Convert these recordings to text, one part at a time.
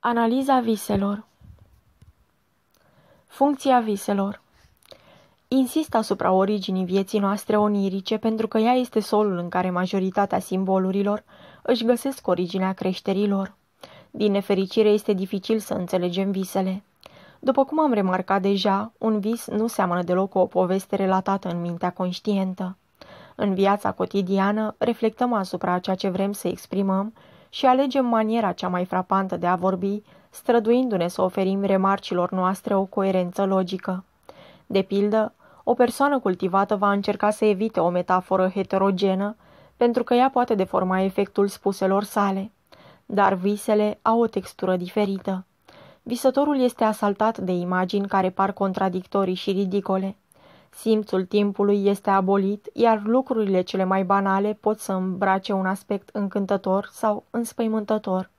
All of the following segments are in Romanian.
Analiza viselor Funcția viselor Insist asupra originii vieții noastre onirice pentru că ea este solul în care majoritatea simbolurilor își găsesc originea creșterilor. Din nefericire este dificil să înțelegem visele. După cum am remarcat deja, un vis nu seamănă deloc cu o poveste relatată în mintea conștientă. În viața cotidiană reflectăm asupra ceea ce vrem să exprimăm și alegem maniera cea mai frapantă de a vorbi, străduindu-ne să oferim remarcilor noastre o coerență logică. De pildă, o persoană cultivată va încerca să evite o metaforă heterogenă, pentru că ea poate deforma efectul spuselor sale. Dar visele au o textură diferită. Visătorul este asaltat de imagini care par contradictorii și ridicole. Simțul timpului este abolit, iar lucrurile cele mai banale pot să îmbrace un aspect încântător sau înspăimântător.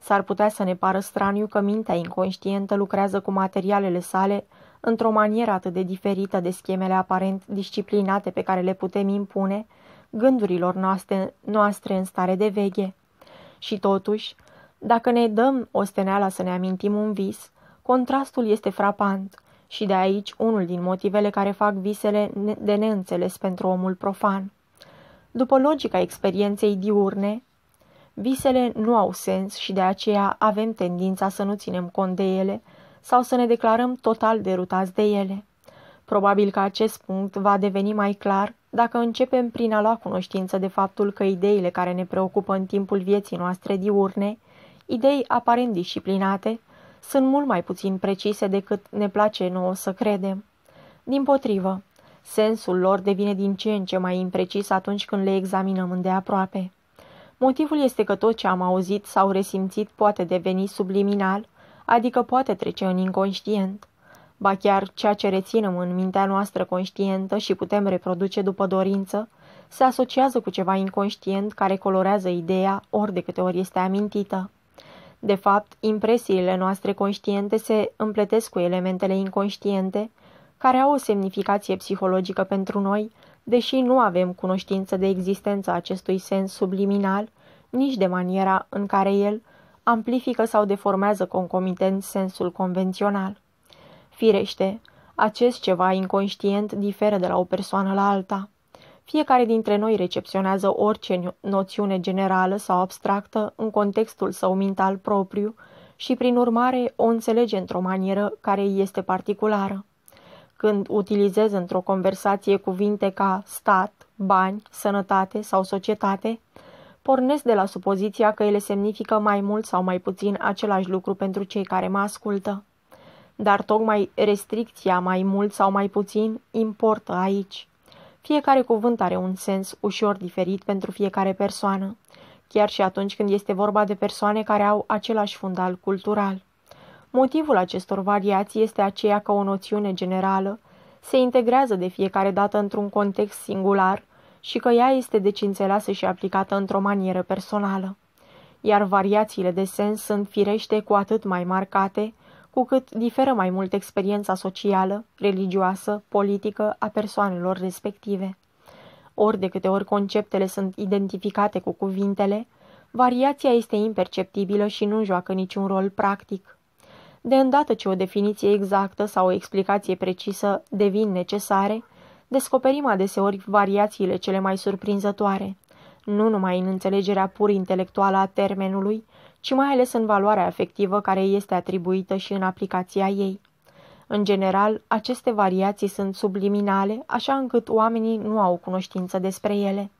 S-ar putea să ne pară straniu că mintea inconștientă lucrează cu materialele sale într-o manieră atât de diferită de schemele aparent disciplinate pe care le putem impune gândurilor noastre, noastre în stare de veche. Și totuși, dacă ne dăm osteneala să ne amintim un vis, contrastul este frapant și de aici unul din motivele care fac visele de neînțeles pentru omul profan. După logica experienței diurne, visele nu au sens și de aceea avem tendința să nu ținem cont de ele sau să ne declarăm total derutați de ele. Probabil că acest punct va deveni mai clar dacă începem prin a lua cunoștință de faptul că ideile care ne preocupă în timpul vieții noastre diurne, idei aparent disciplinate, sunt mult mai puțin precise decât ne place nouă să credem. Din potrivă, sensul lor devine din ce în ce mai imprecis atunci când le examinăm îndeaproape. Motivul este că tot ce am auzit sau resimțit poate deveni subliminal, adică poate trece în inconștient. Ba chiar ceea ce reținem în mintea noastră conștientă și putem reproduce după dorință, se asociază cu ceva inconștient care colorează ideea ori de câte ori este amintită. De fapt, impresiile noastre conștiente se împletesc cu elementele inconștiente, care au o semnificație psihologică pentru noi, deși nu avem cunoștință de existența acestui sens subliminal, nici de maniera în care el amplifică sau deformează concomitent sensul convențional. Firește, acest ceva inconștient diferă de la o persoană la alta. Fiecare dintre noi recepționează orice noțiune generală sau abstractă în contextul său mental propriu și, prin urmare, o înțelege într-o manieră care îi este particulară. Când utilizez într-o conversație cuvinte ca stat, bani, sănătate sau societate, pornesc de la supoziția că ele semnifică mai mult sau mai puțin același lucru pentru cei care mă ascultă. Dar tocmai restricția mai mult sau mai puțin importă aici. Fiecare cuvânt are un sens ușor diferit pentru fiecare persoană, chiar și atunci când este vorba de persoane care au același fundal cultural. Motivul acestor variații este aceea că o noțiune generală se integrează de fiecare dată într-un context singular și că ea este deci înțeleasă și aplicată într-o manieră personală. Iar variațiile de sens sunt firește cu atât mai marcate, cu cât diferă mai mult experiența socială, religioasă, politică a persoanelor respective. Ori de câte ori conceptele sunt identificate cu cuvintele, variația este imperceptibilă și nu joacă niciun rol practic. De îndată ce o definiție exactă sau o explicație precisă devin necesare, descoperim adeseori variațiile cele mai surprinzătoare, nu numai în înțelegerea pur intelectuală a termenului, ci mai ales în valoarea afectivă care este atribuită și în aplicația ei. În general, aceste variații sunt subliminale, așa încât oamenii nu au cunoștință despre ele.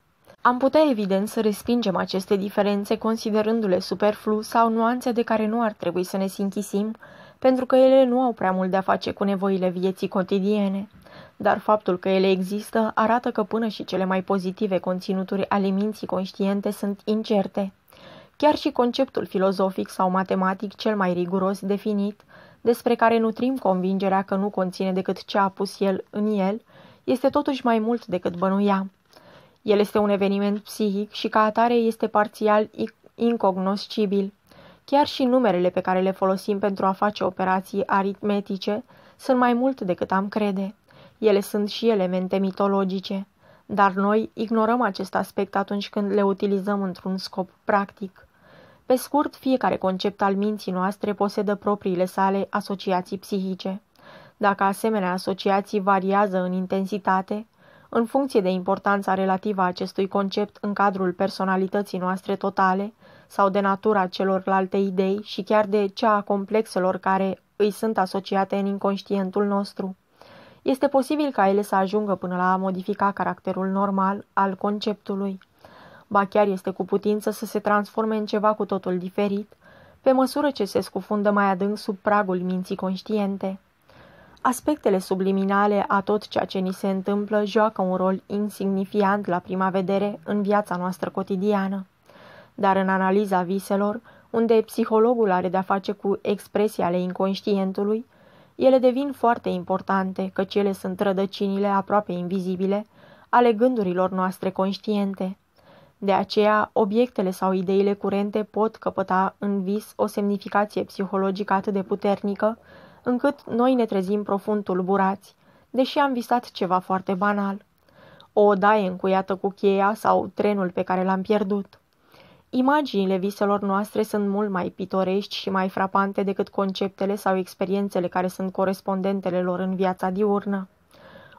Am putea evident să respingem aceste diferențe considerându-le superflu sau nuanțe de care nu ar trebui să ne sinchisim, pentru că ele nu au prea mult de a face cu nevoile vieții cotidiene. Dar faptul că ele există arată că până și cele mai pozitive conținuturi ale minții conștiente sunt incerte. Chiar și conceptul filozofic sau matematic cel mai riguros definit, despre care nutrim convingerea că nu conține decât ce a pus el în el, este totuși mai mult decât bănuia. El este un eveniment psihic și ca atare este parțial incognoscibil. Chiar și numerele pe care le folosim pentru a face operații aritmetice sunt mai mult decât am crede. Ele sunt și elemente mitologice, dar noi ignorăm acest aspect atunci când le utilizăm într-un scop practic. Pe scurt, fiecare concept al minții noastre posedă propriile sale asociații psihice. Dacă asemenea asociații variază în intensitate, în funcție de importanța relativă a acestui concept în cadrul personalității noastre totale sau de natura celorlalte idei și chiar de cea a complexelor care îi sunt asociate în inconștientul nostru. Este posibil ca ele să ajungă până la a modifica caracterul normal al conceptului. Ba chiar este cu putință să se transforme în ceva cu totul diferit, pe măsură ce se scufundă mai adânc sub pragul minții conștiente. Aspectele subliminale a tot ceea ce ni se întâmplă joacă un rol insignifiant la prima vedere în viața noastră cotidiană. Dar în analiza viselor, unde psihologul are de-a face cu expresii ale inconștientului, ele devin foarte importante, căci ele sunt rădăcinile aproape invizibile ale gândurilor noastre conștiente. De aceea, obiectele sau ideile curente pot căpăta în vis o semnificație psihologică atât de puternică, încât noi ne trezim profund tulburați, deși am visat ceva foarte banal. O odaie încuiată cu cheia sau trenul pe care l-am pierdut. Imaginile viselor noastre sunt mult mai pitorești și mai frapante decât conceptele sau experiențele care sunt corespondentele lor în viața diurnă.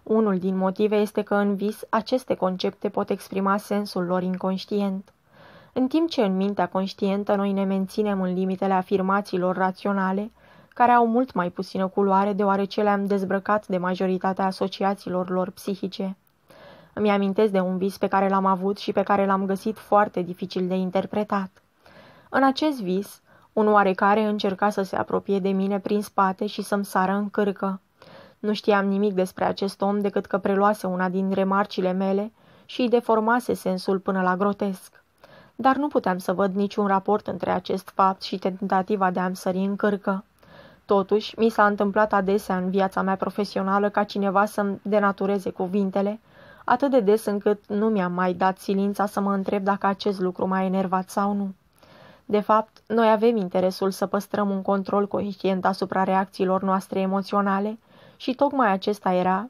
Unul din motive este că în vis aceste concepte pot exprima sensul lor inconștient. În timp ce în mintea conștientă noi ne menținem în limitele afirmațiilor raționale, care au mult mai puțină culoare deoarece le-am dezbrăcat de majoritatea asociațiilor lor psihice. Îmi amintesc de un vis pe care l-am avut și pe care l-am găsit foarte dificil de interpretat. În acest vis, un oarecare încerca să se apropie de mine prin spate și să-mi sară în cârcă. Nu știam nimic despre acest om decât că preluase una din remarcile mele și îi deformase sensul până la grotesc. Dar nu puteam să văd niciun raport între acest fapt și tentativa de a-mi sări în cârcă. Totuși, mi s-a întâmplat adesea în viața mea profesională ca cineva să-mi denatureze cuvintele, atât de des încât nu mi-am mai dat silința să mă întreb dacă acest lucru m-a enervat sau nu. De fapt, noi avem interesul să păstrăm un control conștient asupra reacțiilor noastre emoționale și tocmai acesta era,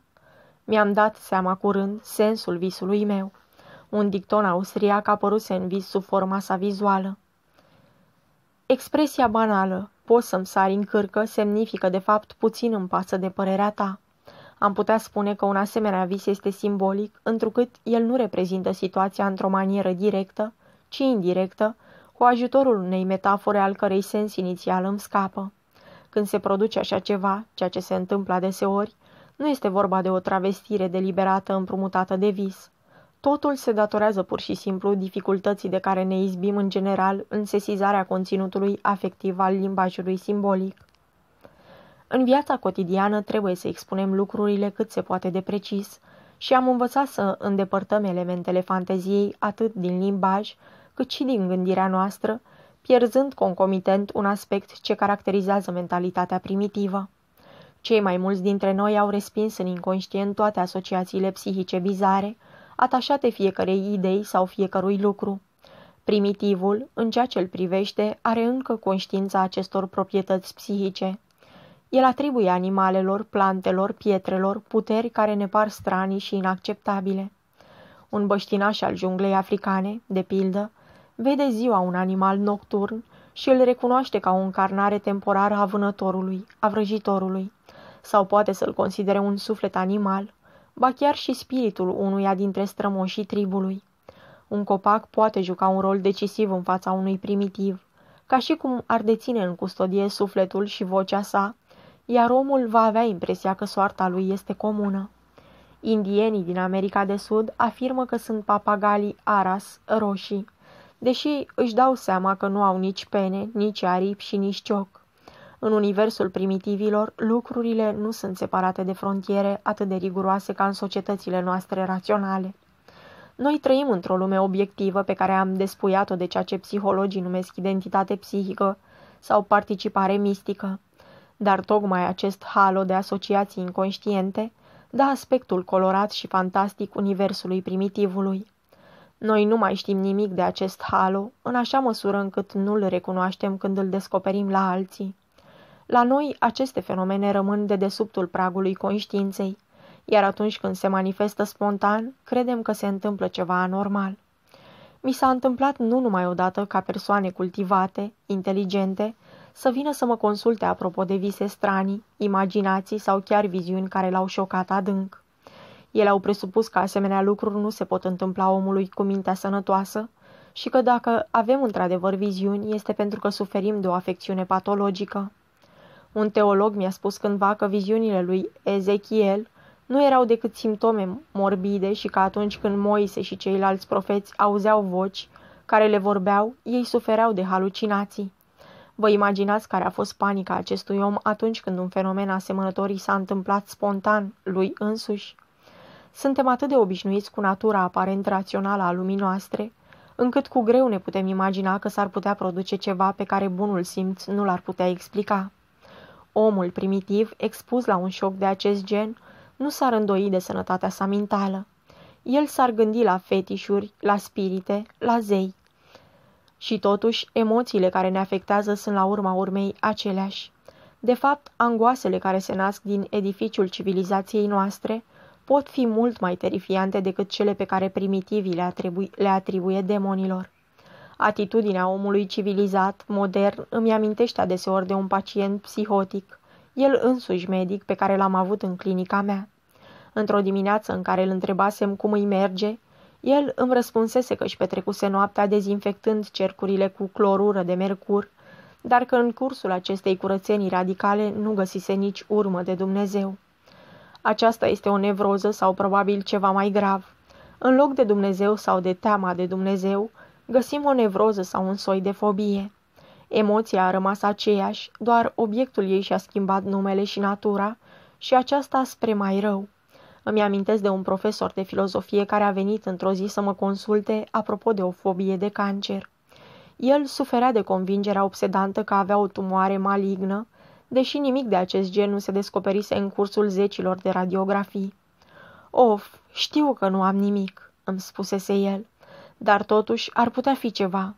mi-am dat seama curând, sensul visului meu. Un dicton austriac apăruse în vis sub forma sa vizuală. Expresia banală, poți să-mi sari în cârcă, semnifică de fapt puțin în pasă de părerea ta. Am putea spune că un asemenea vis este simbolic, întrucât el nu reprezintă situația într-o manieră directă, ci indirectă, cu ajutorul unei metafore al cărei sens inițial îmi scapă. Când se produce așa ceva, ceea ce se întâmplă adeseori, nu este vorba de o travestire deliberată împrumutată de vis. Totul se datorează pur și simplu dificultății de care ne izbim în general în sesizarea conținutului afectiv al limbajului simbolic. În viața cotidiană trebuie să expunem lucrurile cât se poate de precis și am învățat să îndepărtăm elementele fanteziei atât din limbaj cât și din gândirea noastră, pierzând concomitent un aspect ce caracterizează mentalitatea primitivă. Cei mai mulți dintre noi au respins în inconștient toate asociațiile psihice bizare, atașate fiecarei idei sau fiecărui lucru. Primitivul, în ceea ce îl privește, are încă conștiința acestor proprietăți psihice. El atribuie animalelor, plantelor, pietrelor puteri care ne par stranii și inacceptabile. Un băștinaș al junglei africane, de pildă, vede ziua un animal nocturn și îl recunoaște ca o încarnare temporară a vânătorului, a vrăjitorului, sau poate să-l considere un suflet animal, ba chiar și spiritul unuia dintre strămoșii tribului. Un copac poate juca un rol decisiv în fața unui primitiv, ca și cum ar deține în custodie sufletul și vocea sa, iar omul va avea impresia că soarta lui este comună. Indienii din America de Sud afirmă că sunt papagalii aras roșii, deși își dau seama că nu au nici pene, nici aripi și nici cioc. În universul primitivilor, lucrurile nu sunt separate de frontiere atât de riguroase ca în societățile noastre raționale. Noi trăim într-o lume obiectivă pe care am despuiat-o de ceea ce psihologii numesc identitate psihică sau participare mistică. Dar tocmai acest halo de asociații inconștiente dă aspectul colorat și fantastic universului primitivului. Noi nu mai știm nimic de acest halo, în așa măsură încât nu-l recunoaștem când îl descoperim la alții. La noi, aceste fenomene rămân de desubtul pragului conștiinței, iar atunci când se manifestă spontan, credem că se întâmplă ceva anormal. Mi s-a întâmplat nu numai odată ca persoane cultivate, inteligente, să vină să mă consulte apropo de vise stranii, imaginații sau chiar viziuni care l-au șocat adânc. Ele au presupus că asemenea lucruri nu se pot întâmpla omului cu mintea sănătoasă și că dacă avem într-adevăr viziuni, este pentru că suferim de o afecțiune patologică. Un teolog mi-a spus cândva că viziunile lui Ezechiel nu erau decât simptome morbide și că atunci când Moise și ceilalți profeți auzeau voci care le vorbeau, ei sufereau de halucinații. Vă imaginați care a fost panica acestui om atunci când un fenomen asemănător i s-a întâmplat spontan lui însuși? Suntem atât de obișnuiți cu natura aparent rațională a lumii noastre, încât cu greu ne putem imagina că s-ar putea produce ceva pe care bunul simț nu l-ar putea explica. Omul primitiv, expus la un șoc de acest gen, nu s-ar îndoi de sănătatea sa mentală. El s-ar gândi la fetișuri, la spirite, la zei. Și totuși, emoțiile care ne afectează sunt la urma urmei aceleași. De fapt, angoasele care se nasc din edificiul civilizației noastre pot fi mult mai terifiante decât cele pe care primitivii le, atribui, le atribuie demonilor. Atitudinea omului civilizat, modern, îmi amintește adeseori de un pacient psihotic, el însuși medic pe care l-am avut în clinica mea. Într-o dimineață în care îl întrebasem cum îi merge, el îmi răspunsese că își petrecuse noaptea dezinfectând cercurile cu clorură de mercur, dar că în cursul acestei curățenii radicale nu găsise nici urmă de Dumnezeu. Aceasta este o nevroză sau probabil ceva mai grav. În loc de Dumnezeu sau de teama de Dumnezeu, găsim o nevroză sau un soi de fobie. Emoția a rămas aceeași, doar obiectul ei și-a schimbat numele și natura și aceasta spre mai rău. Îmi amintesc de un profesor de filozofie care a venit într-o zi să mă consulte apropo de o fobie de cancer. El suferea de convingerea obsedantă că avea o tumoare malignă, deși nimic de acest gen nu se descoperise în cursul zecilor de radiografii. Of, știu că nu am nimic, îmi spusese el, dar totuși ar putea fi ceva.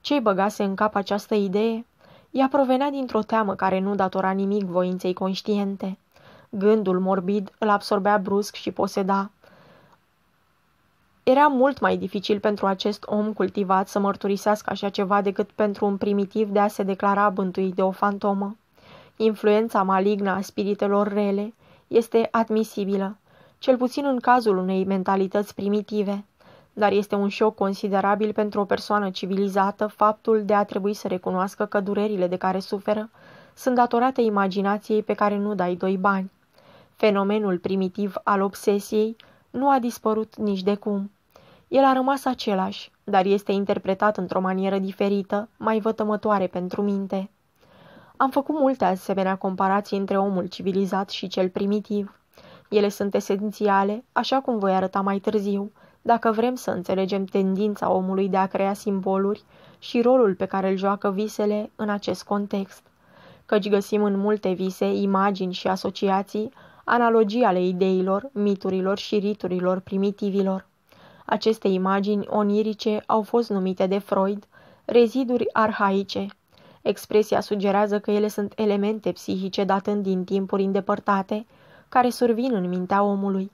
Ce-i băgase în cap această idee? Ea provenea dintr-o teamă care nu datora nimic voinței conștiente. Gândul morbid îl absorbea brusc și poseda. Era mult mai dificil pentru acest om cultivat să mărturisească așa ceva decât pentru un primitiv de a se declara bântuit de o fantomă. Influența malignă a spiritelor rele este admisibilă, cel puțin în cazul unei mentalități primitive, dar este un șoc considerabil pentru o persoană civilizată faptul de a trebui să recunoască că durerile de care suferă sunt datorate imaginației pe care nu dai doi bani. Fenomenul primitiv al obsesiei nu a dispărut nici de cum. El a rămas același, dar este interpretat într-o manieră diferită, mai vătămătoare pentru minte. Am făcut multe asemenea comparații între omul civilizat și cel primitiv. Ele sunt esențiale, așa cum voi arăta mai târziu, dacă vrem să înțelegem tendința omului de a crea simboluri și rolul pe care îl joacă visele în acest context. Căci găsim în multe vise, imagini și asociații, analogii ale ideilor, miturilor și riturilor primitivilor. Aceste imagini onirice au fost numite de Freud reziduri arhaice, Expresia sugerează că ele sunt elemente psihice datând din timpuri îndepărtate, care survin în mintea omului.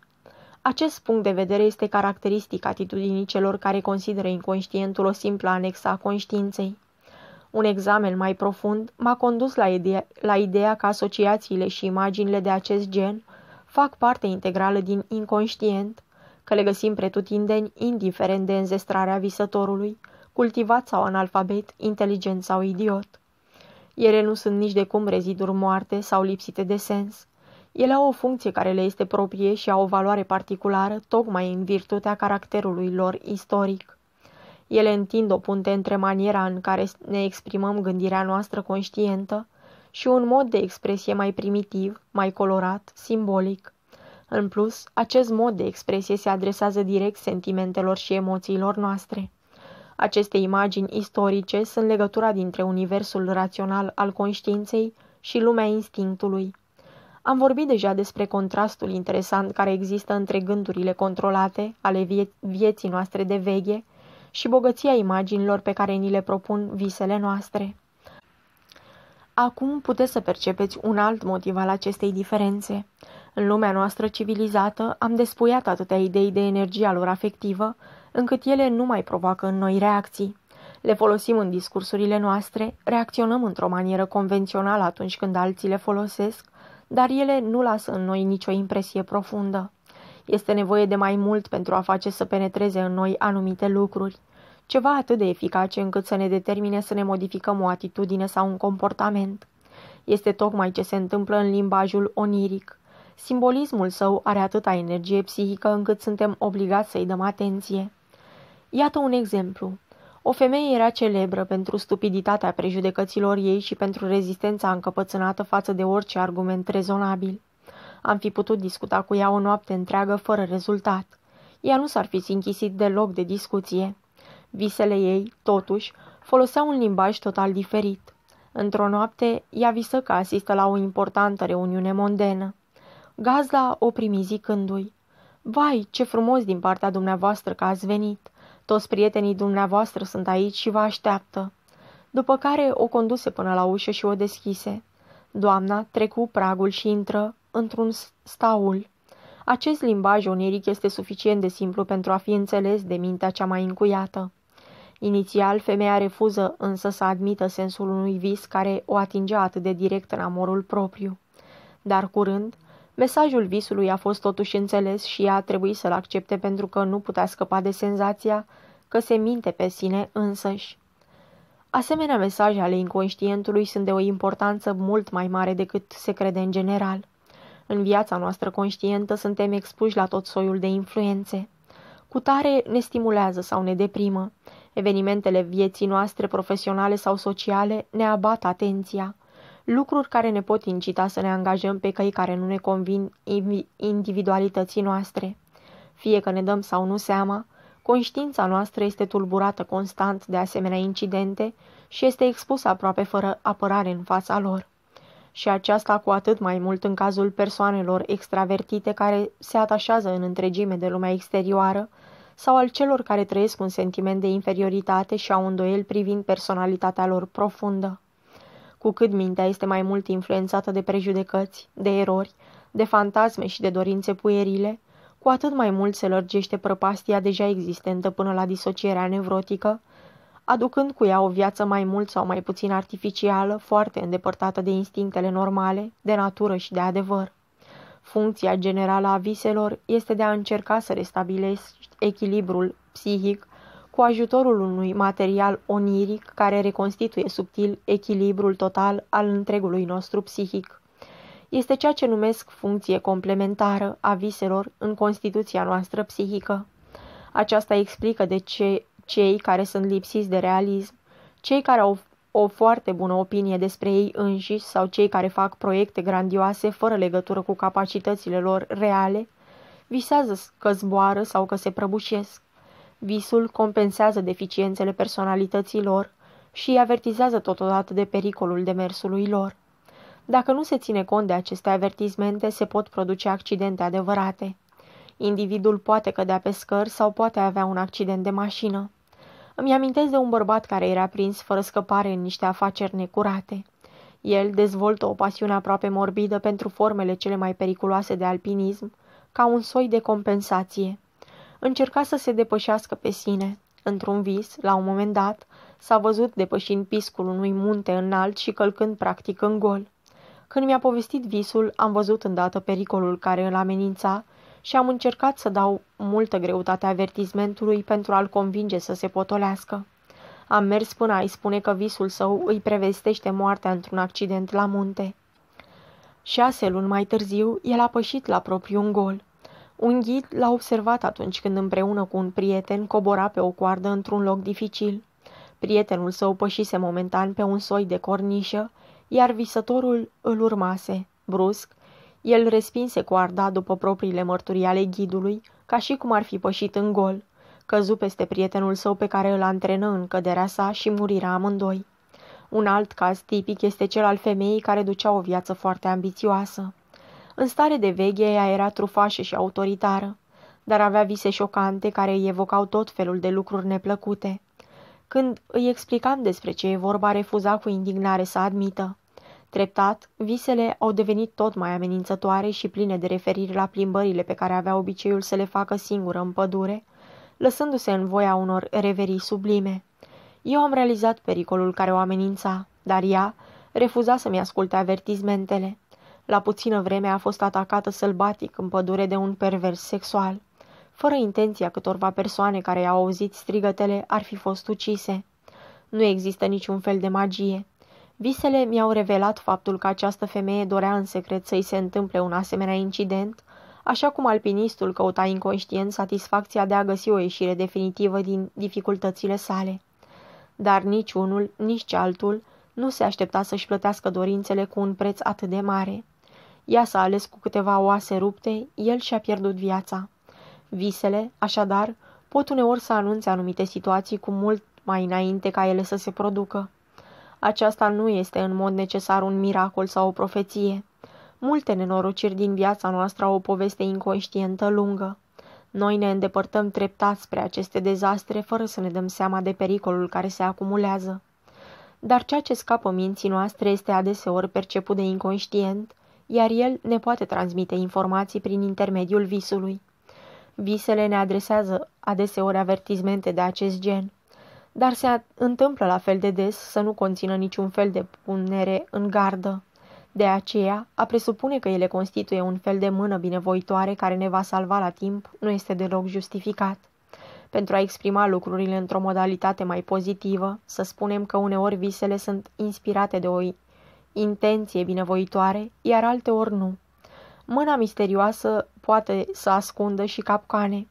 Acest punct de vedere este caracteristic atitudinii celor care consideră inconștientul o simplă anexă a conștiinței. Un examen mai profund m-a condus la ideea, la ideea că asociațiile și imaginile de acest gen fac parte integrală din inconștient, că le găsim pretutindeni indiferent de înzestrarea visătorului, cultivat sau analfabet, inteligent sau idiot. Ele nu sunt nici de cum reziduri moarte sau lipsite de sens. Ele au o funcție care le este proprie și au o valoare particulară, tocmai în virtutea caracterului lor istoric. Ele întind o punte între maniera în care ne exprimăm gândirea noastră conștientă și un mod de expresie mai primitiv, mai colorat, simbolic. În plus, acest mod de expresie se adresează direct sentimentelor și emoțiilor noastre. Aceste imagini istorice sunt legătura dintre universul rațional al conștiinței și lumea instinctului. Am vorbit deja despre contrastul interesant care există între gândurile controlate ale vie vieții noastre de veche și bogăția imaginilor pe care ni le propun visele noastre. Acum puteți să percepeți un alt motiv al acestei diferențe. În lumea noastră civilizată am despuiat atâtea idei de energia lor afectivă, încât ele nu mai provoacă în noi reacții. Le folosim în discursurile noastre, reacționăm într-o manieră convențională atunci când alții le folosesc, dar ele nu lasă în noi nicio impresie profundă. Este nevoie de mai mult pentru a face să penetreze în noi anumite lucruri, ceva atât de eficace încât să ne determine să ne modificăm o atitudine sau un comportament. Este tocmai ce se întâmplă în limbajul oniric. Simbolismul său are atâta energie psihică încât suntem obligați să-i dăm atenție. Iată un exemplu. O femeie era celebră pentru stupiditatea prejudecăților ei și pentru rezistența încăpățânată față de orice argument rezonabil. Am fi putut discuta cu ea o noapte întreagă fără rezultat. Ea nu s-ar fi închisit deloc de discuție. Visele ei, totuși, foloseau un limbaj total diferit. Într-o noapte, ea visă că asistă la o importantă reuniune mondenă. Gazda o primi zicându-i, Vai, ce frumos din partea dumneavoastră că ați venit! Toți prietenii dumneavoastră sunt aici și vă așteaptă. După care o conduse până la ușă și o deschise. Doamna trecu pragul și intră într-un staul. Acest limbaj oniric este suficient de simplu pentru a fi înțeles de mintea cea mai încuiată. Inițial, femeia refuză însă să admită sensul unui vis care o atingea atât de direct în amorul propriu. Dar curând, mesajul visului a fost totuși înțeles și ea a trebuit să-l accepte pentru că nu putea scăpa de senzația că se minte pe sine însăși. Asemenea mesaje ale inconștientului sunt de o importanță mult mai mare decât se crede în general. În viața noastră conștientă suntem expuși la tot soiul de influențe. Cu tare ne stimulează sau ne deprimă. Evenimentele vieții noastre profesionale sau sociale ne abat atenția. Lucruri care ne pot incita să ne angajăm pe căi care nu ne convin individualității noastre. Fie că ne dăm sau nu seama, conștiința noastră este tulburată constant de asemenea incidente și este expusă aproape fără apărare în fața lor și aceasta cu atât mai mult în cazul persoanelor extravertite care se atașează în întregime de lumea exterioară sau al celor care trăiesc un sentiment de inferioritate și au îndoiel privind personalitatea lor profundă. Cu cât mintea este mai mult influențată de prejudecăți, de erori, de fantasme și de dorințe puierile, cu atât mai mult se lărgește prăpastia deja existentă până la disocierea nevrotică, aducând cu ea o viață mai mult sau mai puțin artificială, foarte îndepărtată de instinctele normale, de natură și de adevăr. Funcția generală a viselor este de a încerca să restabilești echilibrul psihic cu ajutorul unui material oniric care reconstituie subtil echilibrul total al întregului nostru psihic. Este ceea ce numesc funcție complementară a viselor în constituția noastră psihică. Aceasta explică de ce cei care sunt lipsiți de realism, cei care au o foarte bună opinie despre ei înșiși sau cei care fac proiecte grandioase fără legătură cu capacitățile lor reale, visează că zboară sau că se prăbușesc. Visul compensează deficiențele personalității lor și îi avertizează totodată de pericolul demersului lor. Dacă nu se ține cont de aceste avertizmente, se pot produce accidente adevărate. Individul poate cădea pe scări sau poate avea un accident de mașină. Îmi amintesc de un bărbat care era prins fără scăpare în niște afaceri necurate. El dezvoltă o pasiune aproape morbidă pentru formele cele mai periculoase de alpinism, ca un soi de compensație. Încerca să se depășească pe sine. Într-un vis, la un moment dat, s-a văzut depășind piscul unui munte înalt și călcând practic în gol. Când mi-a povestit visul, am văzut îndată pericolul care îl amenința și am încercat să dau multă greutate avertismentului pentru a-l convinge să se potolească. Am mers până a-i spune că visul său îi prevestește moartea într-un accident la munte. Șase luni mai târziu, el a pășit la propriu un gol. Un ghid l-a observat atunci când împreună cu un prieten cobora pe o coardă într-un loc dificil. Prietenul său pășise momentan pe un soi de cornișă, iar visătorul îl urmase. Brusc, el respinse coarda după propriile mărturii ale ghidului, ca și cum ar fi pășit în gol. Căzu peste prietenul său pe care îl antrenă în căderea sa și muriră amândoi. Un alt caz tipic este cel al femeii care ducea o viață foarte ambițioasă. În stare de veche, ea era trufașă și autoritară, dar avea vise șocante care îi evocau tot felul de lucruri neplăcute. Când îi explicam despre ce e vorba, refuza cu indignare să admită. Treptat, visele au devenit tot mai amenințătoare și pline de referiri la plimbările pe care avea obiceiul să le facă singură în pădure, lăsându-se în voia unor reverii sublime. Eu am realizat pericolul care o amenința, dar ea refuza să-mi asculte avertizmentele. La puțină vreme a fost atacată sălbatic în pădure de un pervers sexual. Fără intenția câtorva persoane care i-au auzit strigătele ar fi fost ucise. Nu există niciun fel de magie. Visele mi-au revelat faptul că această femeie dorea în secret să-i se întâmple un asemenea incident, așa cum alpinistul căuta inconștient satisfacția de a găsi o ieșire definitivă din dificultățile sale. Dar nici unul, nici altul nu se aștepta să-și plătească dorințele cu un preț atât de mare. Ea s-a ales cu câteva oase rupte, el și-a pierdut viața. Visele, așadar, pot uneori să anunțe anumite situații cu mult mai înainte ca ele să se producă. Aceasta nu este în mod necesar un miracol sau o profeție. Multe nenorociri din viața noastră au o poveste inconștientă lungă. Noi ne îndepărtăm treptat spre aceste dezastre fără să ne dăm seama de pericolul care se acumulează. Dar ceea ce scapă minții noastre este adeseori perceput de inconștient, iar el ne poate transmite informații prin intermediul visului. Visele ne adresează adeseori avertizmente de acest gen, dar se întâmplă la fel de des să nu conțină niciun fel de punere în gardă. De aceea, a presupune că ele constituie un fel de mână binevoitoare care ne va salva la timp nu este deloc justificat. Pentru a exprima lucrurile într-o modalitate mai pozitivă, să spunem că uneori visele sunt inspirate de o intenție binevoitoare, iar alteori nu. Mâna misterioasă poate să ascundă și capcane.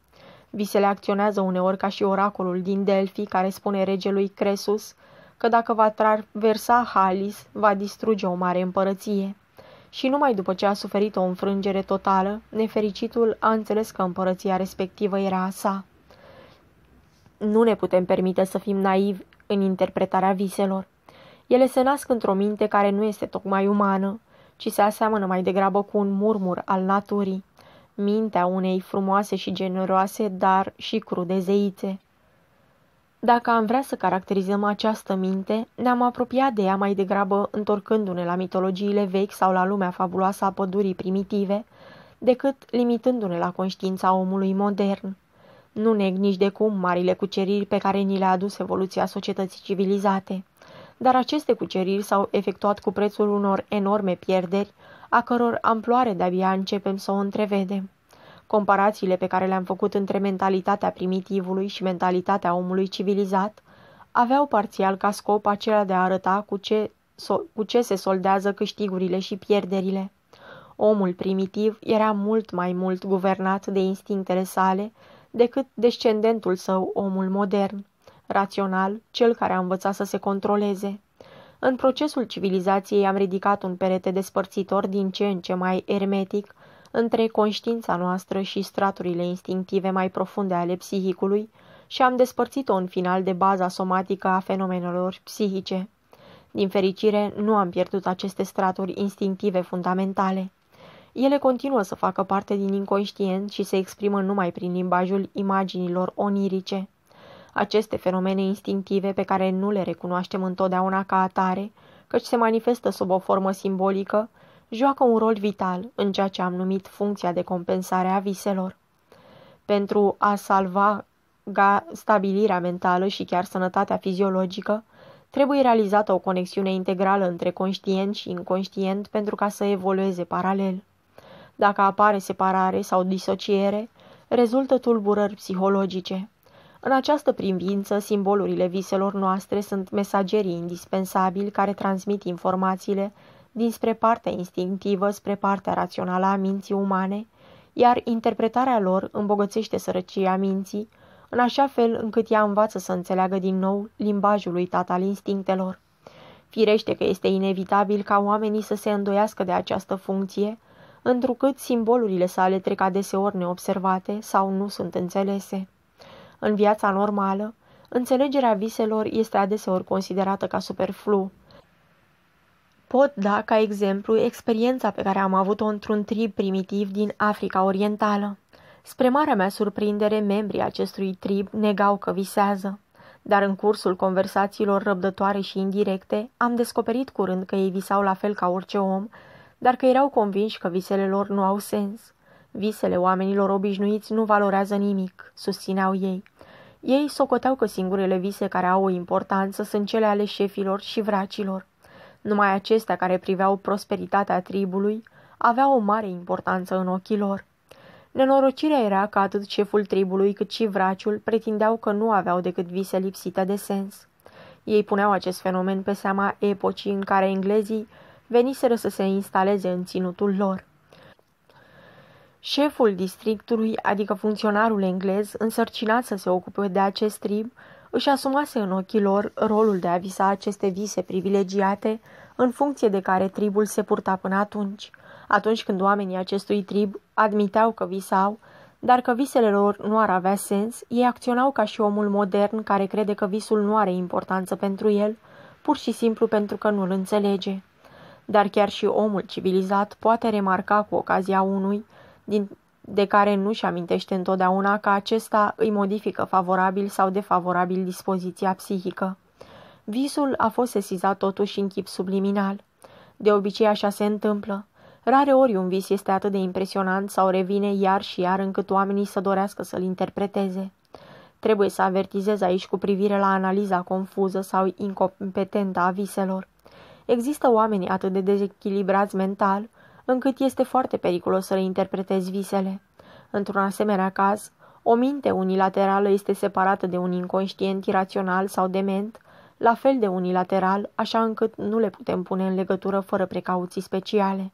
Visele acționează uneori ca și oracolul din Delphi care spune regelui Cresus că dacă va traversa Halis, va distruge o mare împărăție. Și numai după ce a suferit o înfrângere totală, nefericitul a înțeles că împărăția respectivă era a sa. Nu ne putem permite să fim naivi în interpretarea viselor. Ele se nasc într-o minte care nu este tocmai umană, ci se aseamănă mai degrabă cu un murmur al naturii, mintea unei frumoase și generoase, dar și crude zeițe. Dacă am vrea să caracterizăm această minte, ne-am apropiat de ea mai degrabă întorcându-ne la mitologiile vechi sau la lumea fabuloasă a pădurii primitive, decât limitându-ne la conștiința omului modern. Nu neg nici de cum marile cuceriri pe care ni le-a adus evoluția societății civilizate dar aceste cuceriri s-au efectuat cu prețul unor enorme pierderi, a căror amploare de-abia începem să o întrevedem. Comparațiile pe care le-am făcut între mentalitatea primitivului și mentalitatea omului civilizat aveau parțial ca scop acela de a arăta cu ce, so, cu ce se soldează câștigurile și pierderile. Omul primitiv era mult mai mult guvernat de instinctele sale decât descendentul său, omul modern rațional, cel care a învățat să se controleze. În procesul civilizației am ridicat un perete despărțitor din ce în ce mai ermetic între conștiința noastră și straturile instinctive mai profunde ale psihicului și am despărțit-o în final de baza somatică a fenomenelor psihice. Din fericire, nu am pierdut aceste straturi instinctive fundamentale. Ele continuă să facă parte din inconștient și se exprimă numai prin limbajul imaginilor onirice. Aceste fenomene instinctive pe care nu le recunoaștem întotdeauna ca atare, căci se manifestă sub o formă simbolică, joacă un rol vital în ceea ce am numit funcția de compensare a viselor. Pentru a salva stabilirea mentală și chiar sănătatea fiziologică, trebuie realizată o conexiune integrală între conștient și inconștient pentru ca să evolueze paralel. Dacă apare separare sau disociere, rezultă tulburări psihologice. În această privință, simbolurile viselor noastre sunt mesagerii indispensabili care transmit informațiile dinspre partea instinctivă spre partea rațională a minții umane, iar interpretarea lor îmbogățește sărăcia minții, în așa fel încât ea învață să înțeleagă din nou limbajul uitat al instinctelor. Firește că este inevitabil ca oamenii să se îndoiască de această funcție, întrucât simbolurile sale trec adeseori neobservate sau nu sunt înțelese. În viața normală, înțelegerea viselor este adeseori considerată ca superflu. Pot da ca exemplu experiența pe care am avut-o într-un trib primitiv din Africa Orientală. Spre marea mea surprindere, membrii acestui trib negau că visează, dar în cursul conversațiilor răbdătoare și indirecte am descoperit curând că ei visau la fel ca orice om, dar că erau convinși că visele lor nu au sens. Visele oamenilor obișnuiți nu valorează nimic, susțineau ei. Ei socoteau că singurele vise care au o importanță sunt cele ale șefilor și vracilor. Numai acestea care priveau prosperitatea tribului aveau o mare importanță în ochii lor. Nenorocirea era că atât șeful tribului cât și vraciul pretindeau că nu aveau decât vise lipsite de sens. Ei puneau acest fenomen pe seama epocii în care englezii veniseră să se instaleze în ținutul lor. Șeful districtului, adică funcționarul englez, însărcinat să se ocupe de acest trib, își asumase în ochii lor rolul de a visa aceste vise privilegiate, în funcție de care tribul se purta până atunci. Atunci când oamenii acestui trib admiteau că visau, dar că visele lor nu ar avea sens, ei acționau ca și omul modern care crede că visul nu are importanță pentru el, pur și simplu pentru că nu-l înțelege. Dar chiar și omul civilizat poate remarca cu ocazia unui, din, de care nu-și amintește întotdeauna că acesta îi modifică favorabil sau defavorabil dispoziția psihică. Visul a fost sesizat totuși în chip subliminal. De obicei așa se întâmplă. Rare ori un vis este atât de impresionant sau revine iar și iar încât oamenii să dorească să-l interpreteze. Trebuie să avertizez aici cu privire la analiza confuză sau incompetentă a viselor. Există oameni atât de dezechilibrați mental, încât este foarte periculos să le interpretezi visele. Într-un asemenea caz, o minte unilaterală este separată de un inconștient irațional sau dement, la fel de unilateral, așa încât nu le putem pune în legătură fără precauții speciale.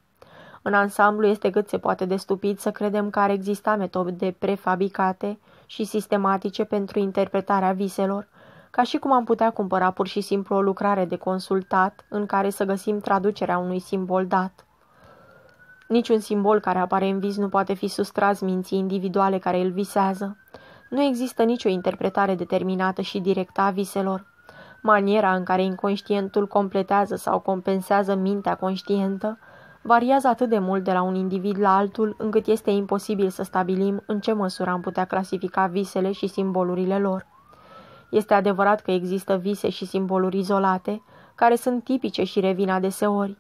În ansamblu este cât se poate de stupid să credem că ar exista metode prefabricate și sistematice pentru interpretarea viselor, ca și cum am putea cumpăra pur și simplu o lucrare de consultat în care să găsim traducerea unui simbol dat. Niciun simbol care apare în vis nu poate fi sustras minții individuale care îl visează. Nu există nicio interpretare determinată și directă a viselor. Maniera în care inconștientul completează sau compensează mintea conștientă variază atât de mult de la un individ la altul, încât este imposibil să stabilim în ce măsură am putea clasifica visele și simbolurile lor. Este adevărat că există vise și simboluri izolate, care sunt tipice și revin adeseori.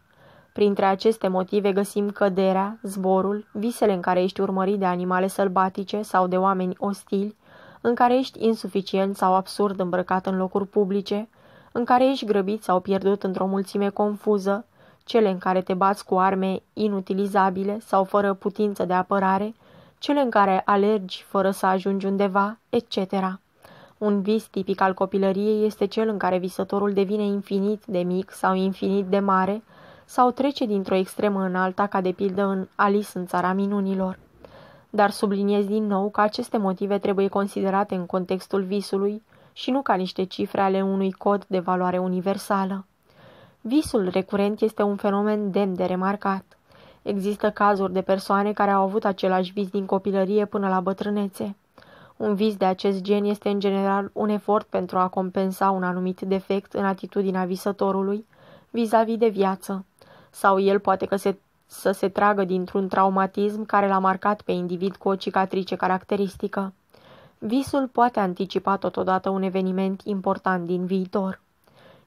Printre aceste motive găsim căderea, zborul, visele în care ești urmărit de animale sălbatice sau de oameni ostili, în care ești insuficient sau absurd îmbrăcat în locuri publice, în care ești grăbit sau pierdut într-o mulțime confuză, cele în care te bați cu arme inutilizabile sau fără putință de apărare, cele în care alergi fără să ajungi undeva, etc. Un vis tipic al copilăriei este cel în care visătorul devine infinit de mic sau infinit de mare, sau trece dintr-o extremă în alta, ca de pildă în Alice în țara minunilor. Dar subliniez din nou că aceste motive trebuie considerate în contextul visului și nu ca niște cifre ale unui cod de valoare universală. Visul recurent este un fenomen demn de remarcat. Există cazuri de persoane care au avut același vis din copilărie până la bătrânețe. Un vis de acest gen este în general un efort pentru a compensa un anumit defect în atitudinea visătorului vis-a-vis -vis de viață. Sau el poate că se, să se tragă dintr-un traumatism care l-a marcat pe individ cu o cicatrice caracteristică. Visul poate anticipa totodată un eveniment important din viitor.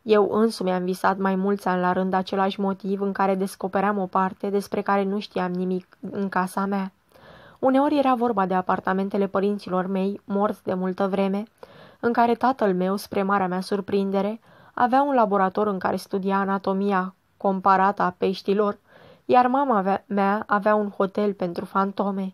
Eu însumi am visat mai mulți ani la rând același motiv în care descopeream o parte despre care nu știam nimic în casa mea. Uneori era vorba de apartamentele părinților mei, morți de multă vreme, în care tatăl meu, spre marea mea surprindere, avea un laborator în care studia anatomia comparată a peștilor, iar mama mea avea un hotel pentru fantome.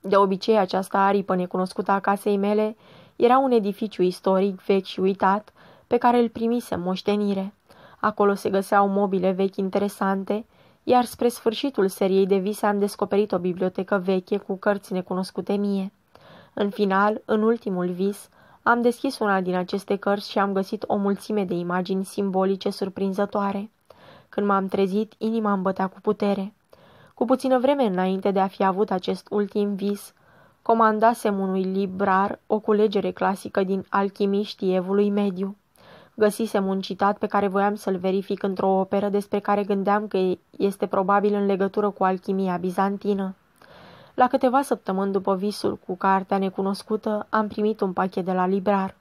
De obicei, această aripă necunoscută a casei mele era un edificiu istoric vechi și uitat, pe care îl primise moștenire. Acolo se găseau mobile vechi interesante, iar spre sfârșitul seriei de vise am descoperit o bibliotecă veche cu cărți necunoscute mie. În final, în ultimul vis, am deschis una din aceste cărți și am găsit o mulțime de imagini simbolice surprinzătoare. Când m-am trezit, inima îmi bătea cu putere. Cu puțină vreme înainte de a fi avut acest ultim vis, comandasem unui librar o culegere clasică din alchimiștii evului mediu. Găsisem un citat pe care voiam să-l verific într-o operă despre care gândeam că este probabil în legătură cu alchimia bizantină. La câteva săptămâni după visul cu cartea necunoscută, am primit un pachet de la librar.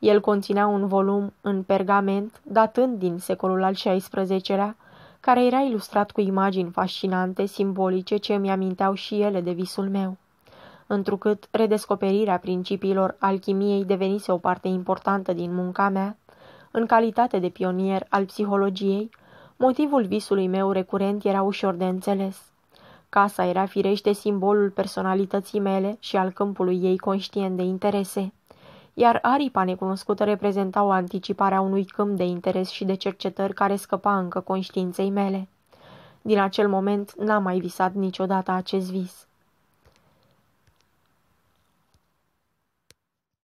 El conținea un volum în pergament, datând din secolul al XVI-lea, care era ilustrat cu imagini fascinante, simbolice, ce îmi aminteau și ele de visul meu. întrucât redescoperirea principiilor alchimiei devenise o parte importantă din munca mea, în calitate de pionier al psihologiei, motivul visului meu recurent era ușor de înțeles. Casa era firește simbolul personalității mele și al câmpului ei conștient de interese, iar aripa necunoscută reprezenta o anticipare a unui câmp de interes și de cercetări care scăpa încă conștiinței mele. Din acel moment n-am mai visat niciodată acest vis.